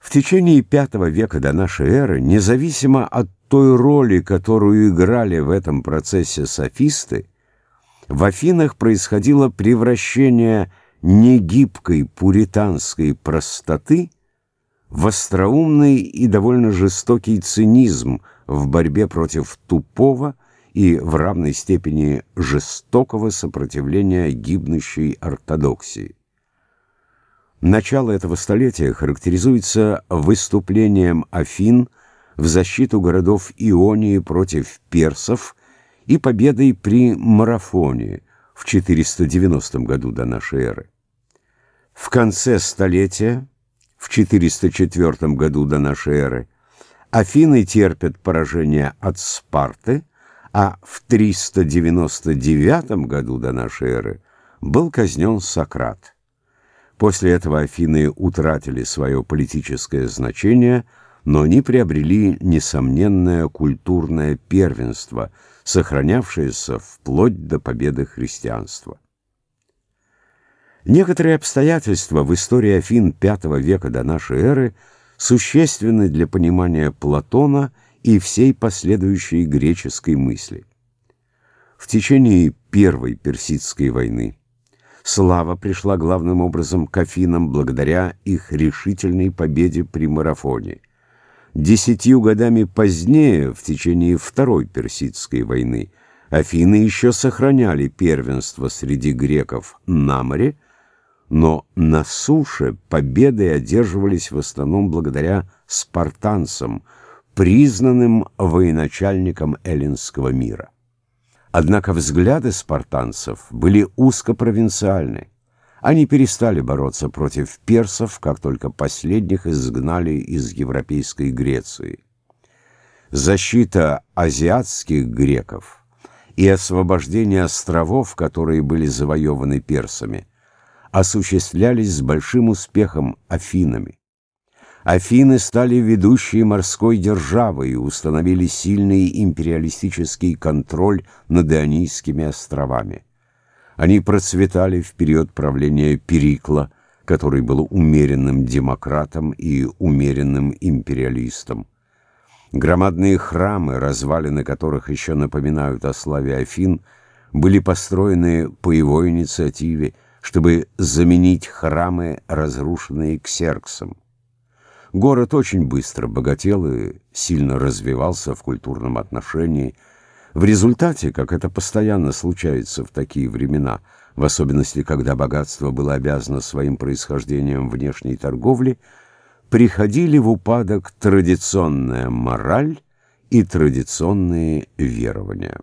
В течение V века до нашей эры, независимо от той роли, которую играли в этом процессе софисты, в Афинах происходило превращение негибкой пуританской простоты в остроумный и довольно жестокий цинизм в борьбе против тупого и в равной степени жестокого сопротивления гибнущей ортодоксии. Начало этого столетия характеризуется выступлением Афин в защиту городов Ионии против персов и победой при Марафоне в 490 году до нашей эры. В конце столетия, в 404 году до нашей эры, Афины терпят поражение от Спарты, а в 399 году до нашей эры был казнен Сократ. После этого Афины утратили свое политическое значение, но они приобрели несомненное культурное первенство, сохранявшееся вплоть до победы христианства. Некоторые обстоятельства в истории Афин V века до нашей эры существенны для понимания Платона и всей последующей греческой мысли. В течение Первой Персидской войны Слава пришла главным образом к Афинам благодаря их решительной победе при марафоне. Десятью годами позднее, в течение Второй Персидской войны, Афины еще сохраняли первенство среди греков на море, но на суше победы одерживались в основном благодаря спартанцам, признанным военачальником эллинского мира. Однако взгляды спартанцев были узкопровинциальны. Они перестали бороться против персов, как только последних изгнали из европейской Греции. Защита азиатских греков и освобождение островов, которые были завоеваны персами, осуществлялись с большим успехом Афинами. Афины стали ведущей морской державой и установили сильный империалистический контроль над Ионийскими островами. Они процветали в период правления Перикла, который был умеренным демократом и умеренным империалистом. Громадные храмы, развалины которых еще напоминают о славе Афин, были построены по его инициативе, чтобы заменить храмы, разрушенные Ксерксом. Город очень быстро богател и сильно развивался в культурном отношении. В результате, как это постоянно случается в такие времена, в особенности, когда богатство было обязано своим происхождением внешней торговли, приходили в упадок традиционная мораль и традиционные верования.